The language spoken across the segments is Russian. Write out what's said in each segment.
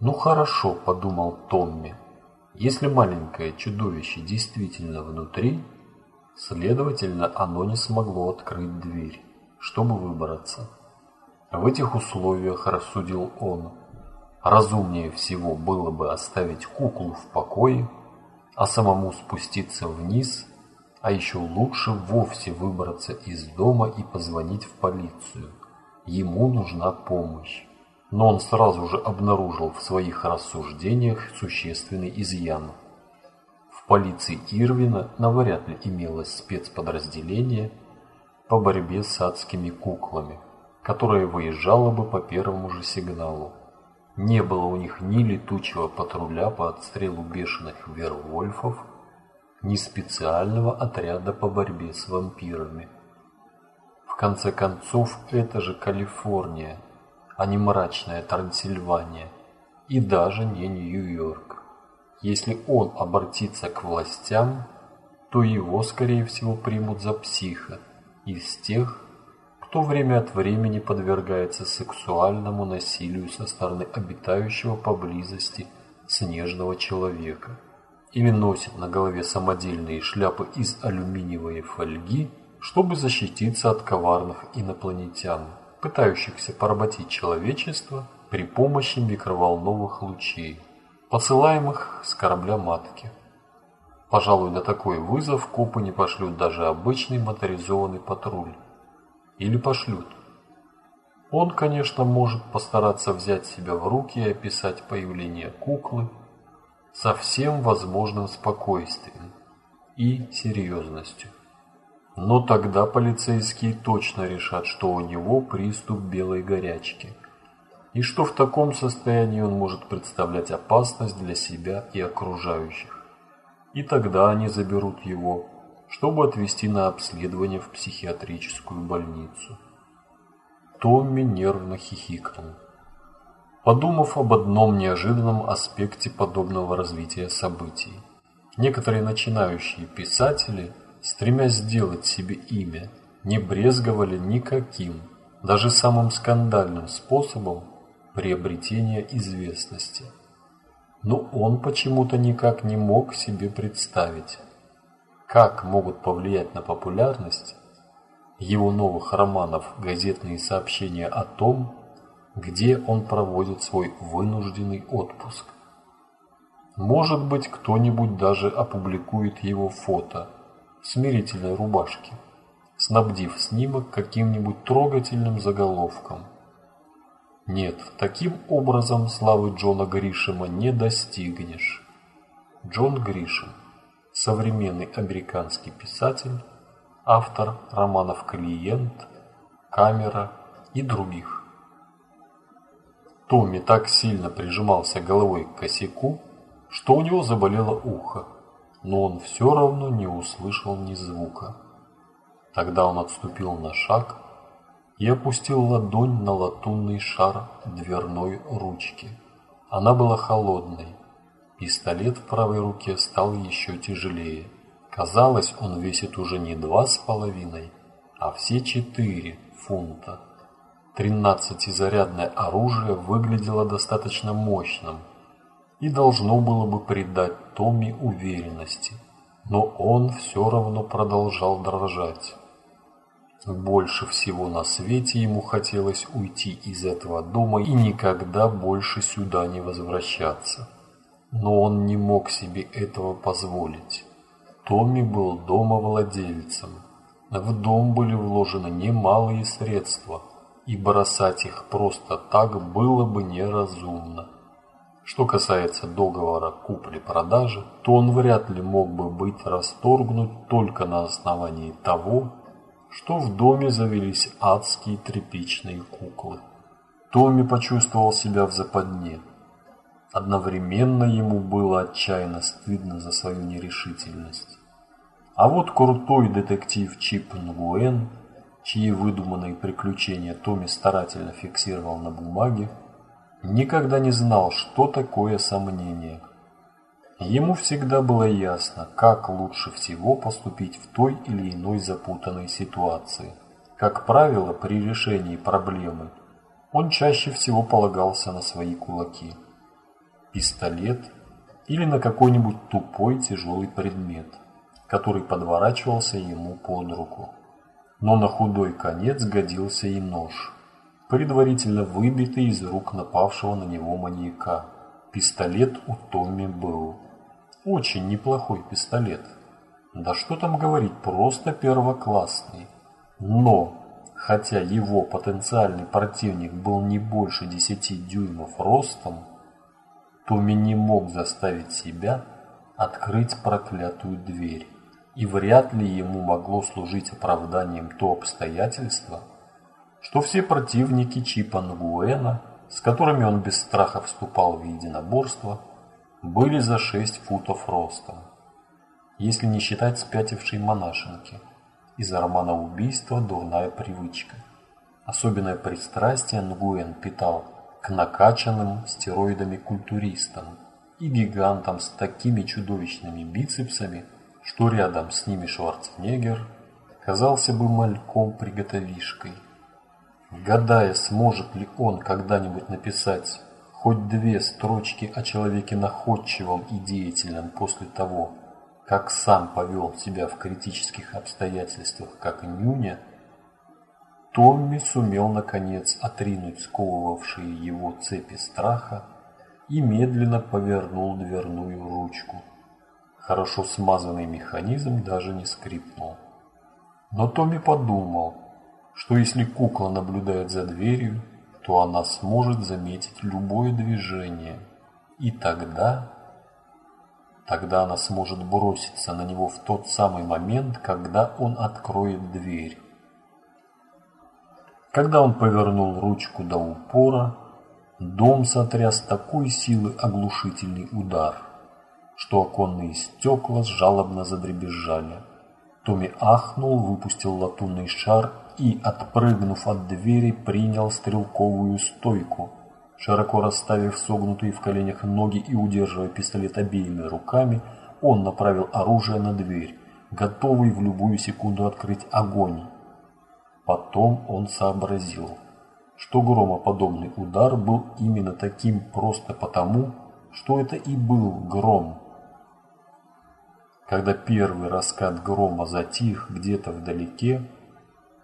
Ну хорошо, подумал Томми. Если маленькое чудовище действительно внутри, следовательно, оно не смогло открыть дверь, чтобы выбраться. В этих условиях, рассудил он, разумнее всего было бы оставить куклу в покое, а самому спуститься вниз, а еще лучше вовсе выбраться из дома и позвонить в полицию. Ему нужна помощь. Но он сразу же обнаружил в своих рассуждениях существенный изъян. В полиции Ирвина навряд ли имелось спецподразделение по борьбе с адскими куклами – которая выезжала бы по первому же сигналу. Не было у них ни летучего патруля по отстрелу бешеных вервольфов, ни специального отряда по борьбе с вампирами. В конце концов, это же Калифорния, а не мрачная Трансильвания, и даже не Нью-Йорк. Если он обратится к властям, то его, скорее всего, примут за психа из тех, кто время от времени подвергается сексуальному насилию со стороны обитающего поблизости снежного человека или носит на голове самодельные шляпы из алюминиевой фольги, чтобы защититься от коварных инопланетян, пытающихся поработить человечество при помощи микроволновых лучей, посылаемых с корабля-матки. Пожалуй, на такой вызов копы не пошлют даже обычный моторизованный патруль или пошлют. Он, конечно, может постараться взять себя в руки и описать появление куклы со всем возможным спокойствием и серьезностью. Но тогда полицейские точно решат, что у него приступ белой горячки, и что в таком состоянии он может представлять опасность для себя и окружающих. И тогда они заберут его чтобы отвезти на обследование в психиатрическую больницу. Томми нервно хихикнул, подумав об одном неожиданном аспекте подобного развития событий. Некоторые начинающие писатели, стремясь сделать себе имя, не брезговали никаким, даже самым скандальным способом приобретения известности. Но он почему-то никак не мог себе представить, как могут повлиять на популярность его новых романов газетные сообщения о том, где он проводит свой вынужденный отпуск. Может быть, кто-нибудь даже опубликует его фото смирительной рубашке, снабдив снимок каким-нибудь трогательным заголовком. Нет, таким образом славы Джона Гришема не достигнешь. Джон Гришем современный американский писатель, автор романов «Клиент», «Камера» и других. Томми так сильно прижимался головой к косяку, что у него заболело ухо, но он все равно не услышал ни звука. Тогда он отступил на шаг и опустил ладонь на латунный шар дверной ручки. Она была холодной, Пистолет в правой руке стал еще тяжелее. Казалось, он весит уже не два с половиной, а все четыре фунта. Тринадцатизарядное оружие выглядело достаточно мощным и должно было бы придать Томми уверенности, но он все равно продолжал дрожать. Больше всего на свете ему хотелось уйти из этого дома и никогда больше сюда не возвращаться. Но он не мог себе этого позволить. Томми был домовладельцем. В дом были вложены немалые средства, и бросать их просто так было бы неразумно. Что касается договора купли-продажи, то он вряд ли мог бы быть расторгнут только на основании того, что в доме завелись адские тряпичные куклы. Томми почувствовал себя в западне. Одновременно ему было отчаянно стыдно за свою нерешительность. А вот крутой детектив Чип Нгуэн, чьи выдуманные приключения Томми старательно фиксировал на бумаге, никогда не знал, что такое сомнение. Ему всегда было ясно, как лучше всего поступить в той или иной запутанной ситуации. Как правило, при решении проблемы он чаще всего полагался на свои кулаки – пистолет или на какой-нибудь тупой тяжелый предмет, который подворачивался ему под руку. Но на худой конец годился и нож, предварительно выбитый из рук напавшего на него маньяка. Пистолет у Томми был. Очень неплохой пистолет. Да что там говорить, просто первоклассный. Но, хотя его потенциальный противник был не больше 10 дюймов ростом, Томми не мог заставить себя открыть проклятую дверь. И вряд ли ему могло служить оправданием то обстоятельство, что все противники Чипа Нгуэна, с которыми он без страха вступал в единоборство, были за 6 футов ростом, если не считать спятившей монашенки. Из романа «Убийство. Дурная привычка». Особенное пристрастие Нгуэн питал к накачанным стероидами культуристам и гигантам с такими чудовищными бицепсами, что рядом с ними Шварценеггер казался бы мальком-приготовишкой. Гадая, сможет ли он когда-нибудь написать хоть две строчки о человеке находчивом и деятельном после того, как сам повел себя в критических обстоятельствах, как Нюня, Томми сумел наконец отринуть сковывавшие его цепи страха и медленно повернул дверную ручку. Хорошо смазанный механизм даже не скрипнул. Но Томми подумал, что если кукла наблюдает за дверью, то она сможет заметить любое движение, и тогда Тогда она сможет броситься на него в тот самый момент, когда он откроет дверь. Когда он повернул ручку до упора, дом сотряс такой силы оглушительный удар, что оконные стекла жалобно задребезжали. Томми ахнул, выпустил латунный шар и, отпрыгнув от двери, принял стрелковую стойку – Широко расставив согнутые в коленях ноги и удерживая пистолет обеими руками, он направил оружие на дверь, готовый в любую секунду открыть огонь. Потом он сообразил, что громоподобный удар был именно таким просто потому, что это и был гром. Когда первый раскат грома затих где-то вдалеке,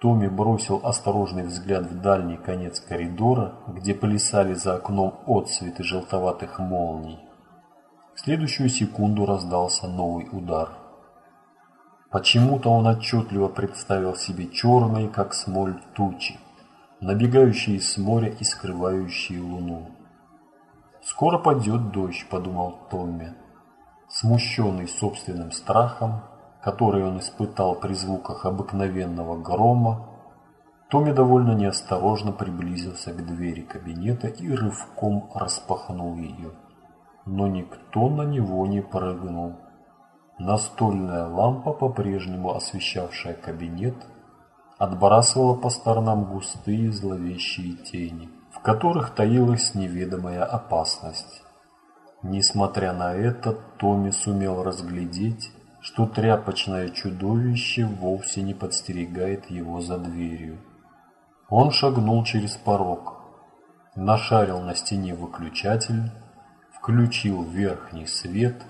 Томми бросил осторожный взгляд в дальний конец коридора, где плясали за окном отсветы желтоватых молний. В следующую секунду раздался новый удар. Почему-то он отчетливо представил себе черные, как смоль, тучи, набегающие с моря и скрывающие луну. «Скоро пойдет дождь», — подумал Томми. Смущенный собственным страхом, который он испытал при звуках обыкновенного грома, Томми довольно неосторожно приблизился к двери кабинета и рывком распахнул ее. Но никто на него не прыгнул. Настольная лампа, по-прежнему освещавшая кабинет, отбрасывала по сторонам густые зловещие тени, в которых таилась неведомая опасность. Несмотря на это, Томми сумел разглядеть, что тряпочное чудовище вовсе не подстерегает его за дверью. Он шагнул через порог, нашарил на стене выключатель, включил верхний свет,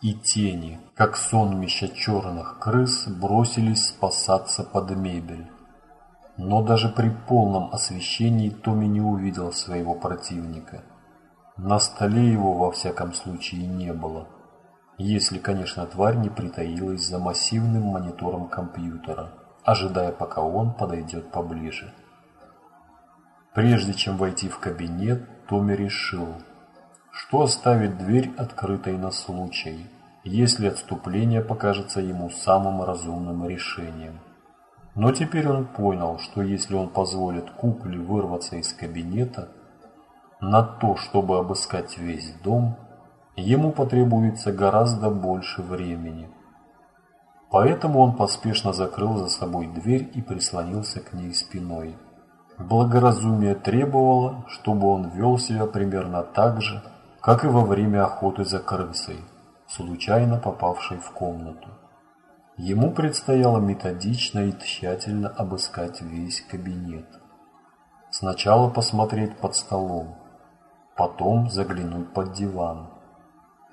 и тени, как сонмища черных крыс, бросились спасаться под мебель. Но даже при полном освещении Томми не увидел своего противника. На столе его во всяком случае не было если, конечно, тварь не притаилась за массивным монитором компьютера, ожидая, пока он подойдет поближе. Прежде чем войти в кабинет, Томми решил, что оставит дверь открытой на случай, если отступление покажется ему самым разумным решением. Но теперь он понял, что если он позволит кукле вырваться из кабинета, на то, чтобы обыскать весь дом – ему потребуется гораздо больше времени. Поэтому он поспешно закрыл за собой дверь и прислонился к ней спиной. Благоразумие требовало, чтобы он вел себя примерно так же, как и во время охоты за крысой, случайно попавшей в комнату. Ему предстояло методично и тщательно обыскать весь кабинет. Сначала посмотреть под столом, потом заглянуть под диван,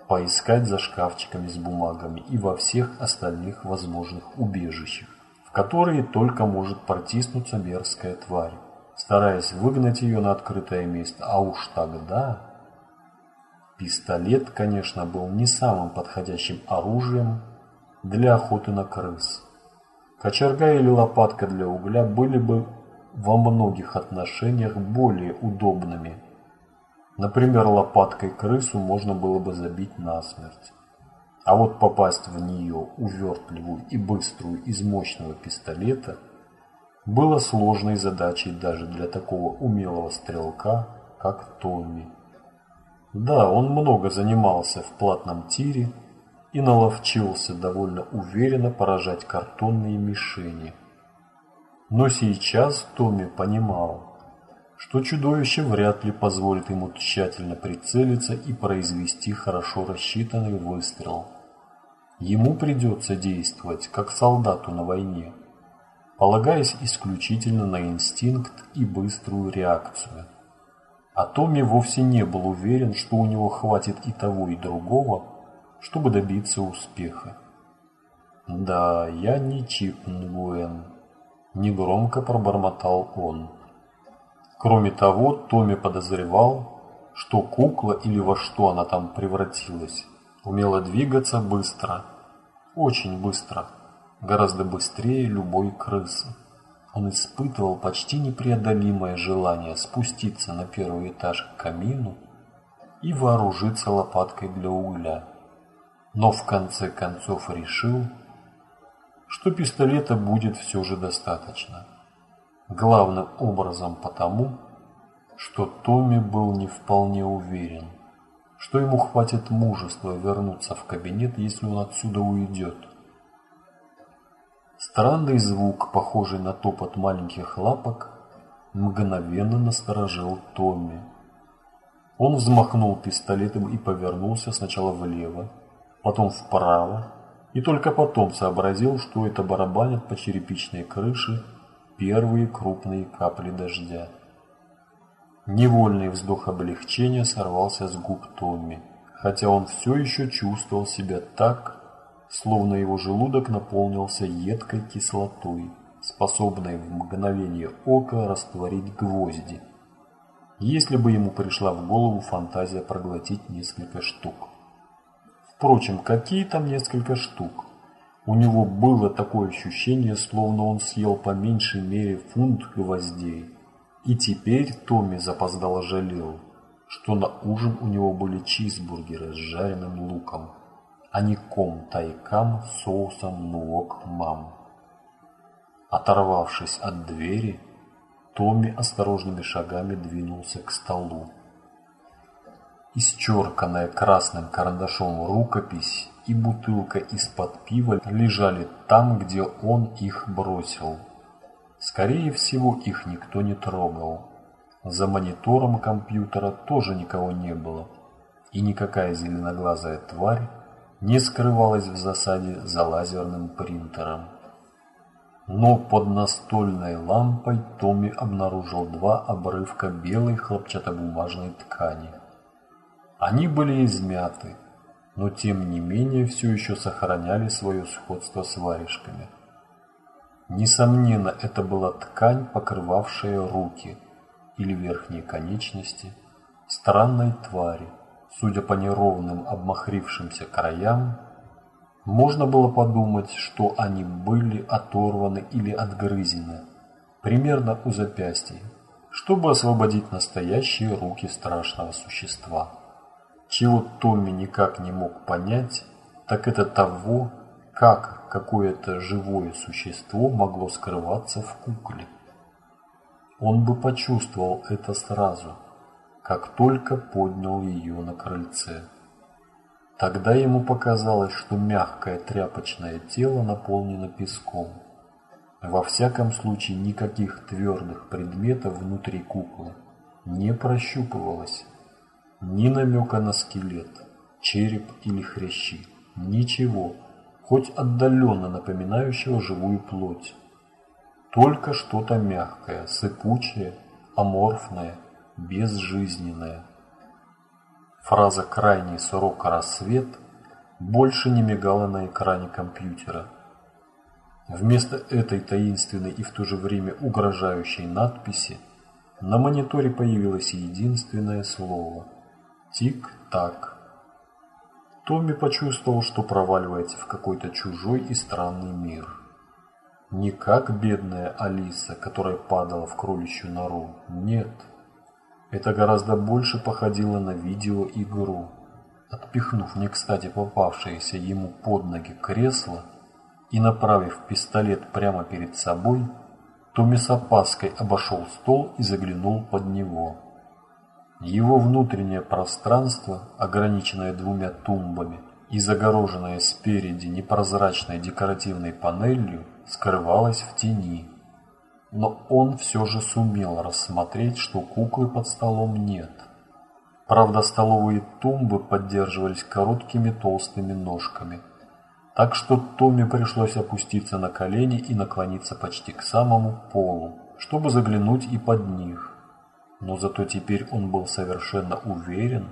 поискать за шкафчиками с бумагами и во всех остальных возможных убежищах, в которые только может протиснуться мерзкая тварь, стараясь выгнать ее на открытое место, а уж тогда... Пистолет, конечно, был не самым подходящим оружием для охоты на крыс. Кочерга или лопатка для угля были бы во многих отношениях более удобными. Например, лопаткой крысу можно было бы забить насмерть. А вот попасть в нее увертливую и быструю из мощного пистолета было сложной задачей даже для такого умелого стрелка, как Томми. Да, он много занимался в платном тире и наловчился довольно уверенно поражать картонные мишени. Но сейчас Томми понимал, что чудовище вряд ли позволит ему тщательно прицелиться и произвести хорошо рассчитанный выстрел. Ему придется действовать, как солдату на войне, полагаясь исключительно на инстинкт и быструю реакцию. А Томми вовсе не был уверен, что у него хватит и того, и другого, чтобы добиться успеха. «Да, я не Чип Нгуэн», – негромко пробормотал он. Кроме того, Томми подозревал, что кукла или во что она там превратилась, умела двигаться быстро, очень быстро, гораздо быстрее любой крысы. Он испытывал почти непреодолимое желание спуститься на первый этаж к камину и вооружиться лопаткой для угля. Но в конце концов решил, что пистолета будет все же достаточно. Главным образом потому, что Томми был не вполне уверен, что ему хватит мужества вернуться в кабинет, если он отсюда уйдет. Странный звук, похожий на топот маленьких лапок, мгновенно насторожил Томми. Он взмахнул пистолетом и повернулся сначала влево, потом вправо, и только потом сообразил, что это барабанят по черепичной крыше первые крупные капли дождя. Невольный вздох облегчения сорвался с губ Томми, хотя он все еще чувствовал себя так, словно его желудок наполнился едкой кислотой, способной в мгновение ока растворить гвозди, если бы ему пришла в голову фантазия проглотить несколько штук. Впрочем, какие там несколько штук? У него было такое ощущение, словно он съел по меньшей мере фунт гвоздей. И теперь Томми запоздало жалел, что на ужин у него были чизбургеры с жареным луком а не ком тайкам соусом нуок мам. Оторвавшись от двери, Томми осторожными шагами двинулся к столу. Исчерканная красным карандашом рукопись и бутылка из-под пива лежали там, где он их бросил. Скорее всего, их никто не трогал. За монитором компьютера тоже никого не было, и никакая зеленоглазая тварь не скрывалась в засаде за лазерным принтером. Но под настольной лампой Томми обнаружил два обрывка белой хлопчатобумажной ткани. Они были измяты, но тем не менее все еще сохраняли свое сходство с варежками. Несомненно, это была ткань, покрывавшая руки или верхние конечности странной твари, Судя по неровным обмахрившимся краям, можно было подумать, что они были оторваны или отгрызены, примерно у запястья, чтобы освободить настоящие руки страшного существа. Чего Томми никак не мог понять, так это того, как какое-то живое существо могло скрываться в кукле. Он бы почувствовал это сразу – как только поднял ее на крыльце. Тогда ему показалось, что мягкое тряпочное тело наполнено песком. Во всяком случае, никаких твердых предметов внутри куклы не прощупывалось. Ни намека на скелет, череп или хрящи. Ничего, хоть отдаленно напоминающего живую плоть. Только что-то мягкое, сыпучее, аморфное, безжизненное. Фраза «крайний срок рассвет» больше не мигала на экране компьютера. Вместо этой таинственной и в то же время угрожающей надписи на мониторе появилось единственное слово «Тик-так». Томми почувствовал, что проваливается в какой-то чужой и странный мир. Не как бедная Алиса, которая падала в кроличью нору. Нет. Это гораздо больше походило на видеоигру. Отпихнув не кстати попавшееся ему под ноги кресло и направив пистолет прямо перед собой, Томми с опаской обошел стол и заглянул под него. Его внутреннее пространство, ограниченное двумя тумбами и загороженное спереди непрозрачной декоративной панелью, скрывалось в тени. Но он все же сумел рассмотреть, что куклы под столом нет. Правда, столовые тумбы поддерживались короткими толстыми ножками. Так что Томми пришлось опуститься на колени и наклониться почти к самому полу, чтобы заглянуть и под них. Но зато теперь он был совершенно уверен,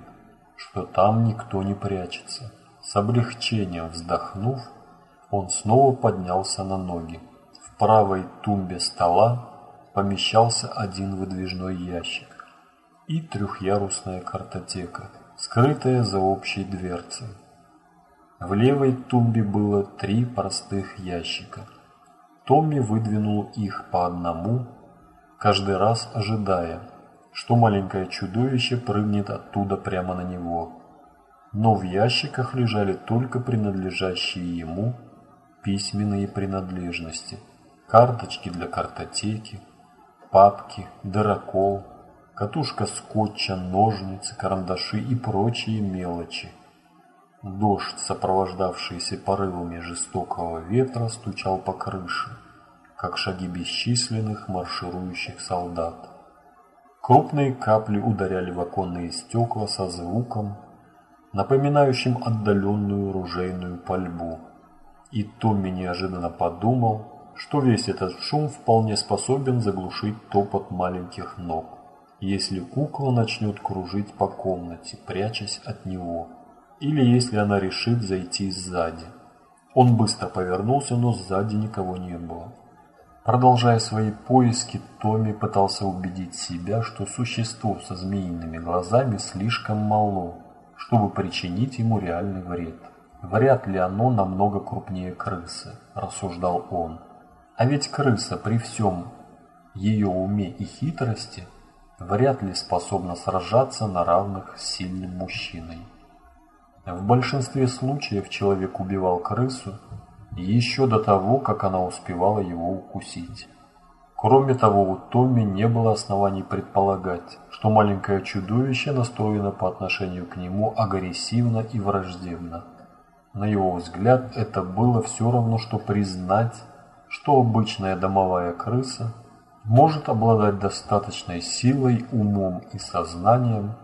что там никто не прячется. С облегчением вздохнув, он снова поднялся на ноги. В правой тумбе стола помещался один выдвижной ящик и трехъярусная картотека, скрытая за общей дверцей. В левой тумбе было три простых ящика. Томми выдвинул их по одному, каждый раз ожидая, что маленькое чудовище прыгнет оттуда прямо на него. Но в ящиках лежали только принадлежащие ему письменные принадлежности, карточки для картотеки, папки, дырокол, катушка скотча, ножницы, карандаши и прочие мелочи. Дождь, сопровождавшийся порывами жестокого ветра, стучал по крыше, как шаги бесчисленных марширующих солдат. Крупные капли ударяли в оконные стекла со звуком, напоминающим отдаленную ружейную пальбу. И Томми неожиданно подумал, что весь этот шум вполне способен заглушить топот маленьких ног, если кукла начнет кружить по комнате, прячась от него, или если она решит зайти сзади. Он быстро повернулся, но сзади никого не было. Продолжая свои поиски, Томми пытался убедить себя, что существо со змеиными глазами слишком мало, чтобы причинить ему реальный вред. Вряд ли оно намного крупнее крысы, рассуждал он. А ведь крыса при всем ее уме и хитрости вряд ли способна сражаться на равных с сильным мужчиной. В большинстве случаев человек убивал крысу еще до того, как она успевала его укусить. Кроме того, у Томми не было оснований предполагать, что маленькое чудовище настроено по отношению к нему агрессивно и враждебно. На его взгляд, это было все равно, что признать, что обычная домовая крыса может обладать достаточной силой, умом и сознанием,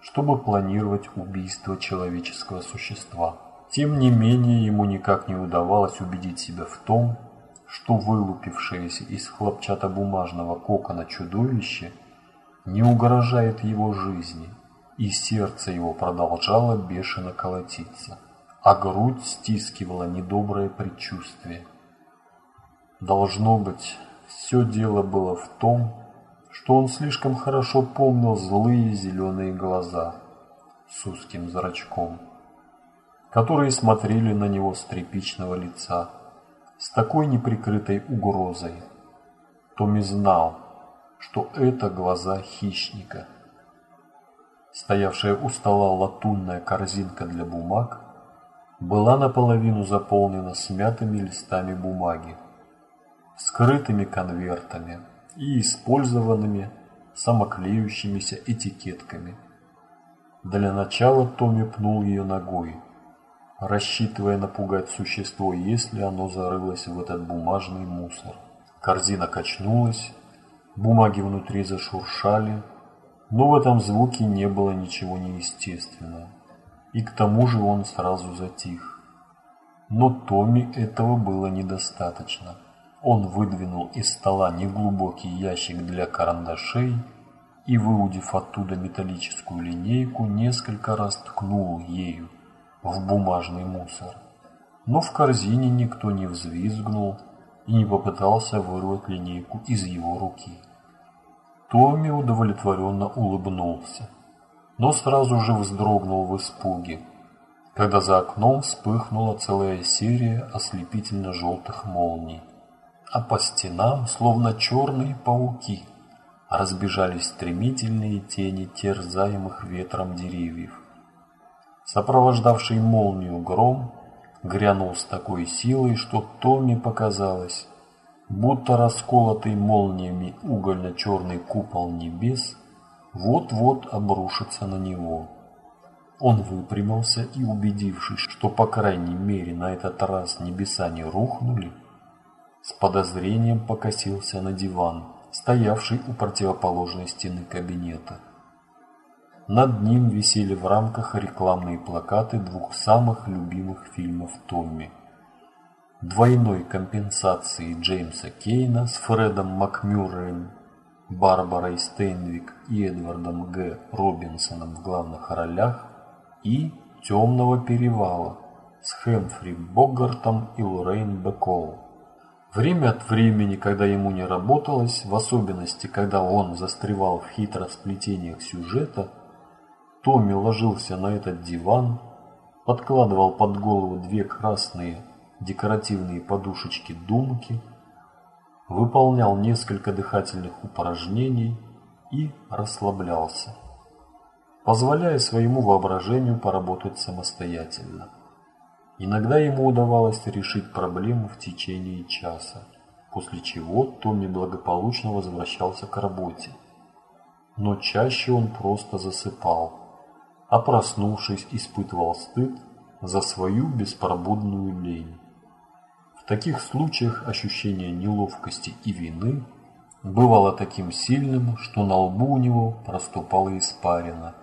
чтобы планировать убийство человеческого существа. Тем не менее, ему никак не удавалось убедить себя в том, что вылупившееся из хлопчатобумажного кокона чудовище не угрожает его жизни, и сердце его продолжало бешено колотиться а грудь стискивала недоброе предчувствие. Должно быть, все дело было в том, что он слишком хорошо помнил злые зеленые глаза с узким зрачком, которые смотрели на него с тряпичного лица, с такой неприкрытой угрозой. Томми знал, что это глаза хищника. Стоявшая у стола латунная корзинка для бумаг была наполовину заполнена смятыми листами бумаги, скрытыми конвертами и использованными самоклеющимися этикетками. Для начала Томми пнул ее ногой, рассчитывая напугать существо, если оно зарылось в этот бумажный мусор. Корзина качнулась, бумаги внутри зашуршали, но в этом звуке не было ничего неестественного и к тому же он сразу затих. Но Томми этого было недостаточно. Он выдвинул из стола неглубокий ящик для карандашей и, выудив оттуда металлическую линейку, несколько раз ткнул ею в бумажный мусор. Но в корзине никто не взвизгнул и не попытался вырвать линейку из его руки. Томми удовлетворенно улыбнулся, но сразу же вздрогнул в испуге, когда за окном вспыхнула целая серия ослепительно-желтых молний, а по стенам, словно черные пауки, разбежались стремительные тени терзаемых ветром деревьев. Сопровождавший молнию гром грянул с такой силой, что Томми показалось, будто расколотый молниями угольно-черный купол небес вот-вот обрушится на него. Он выпрямился и, убедившись, что по крайней мере на этот раз небеса не рухнули, с подозрением покосился на диван, стоявший у противоположной стены кабинета. Над ним висели в рамках рекламные плакаты двух самых любимых фильмов Томми. Двойной компенсации Джеймса Кейна с Фредом Макмюрреем, Барбарой Стейнвик и Эдвардом Г. Робинсоном в главных ролях и «Темного перевала» с Хэмфри Богартом и Лоррейн Бекол. Время от времени, когда ему не работалось, в особенности, когда он застревал в хитросплетениях сюжета, Томми ложился на этот диван, подкладывал под голову две красные декоративные подушечки-думки, выполнял несколько дыхательных упражнений и расслаблялся, позволяя своему воображению поработать самостоятельно. Иногда ему удавалось решить проблему в течение часа, после чего Томми благополучно возвращался к работе. Но чаще он просто засыпал, а проснувшись, испытывал стыд за свою беспробудную лень. В таких случаях ощущение неловкости и вины бывало таким сильным, что на лбу у него проступала испарина,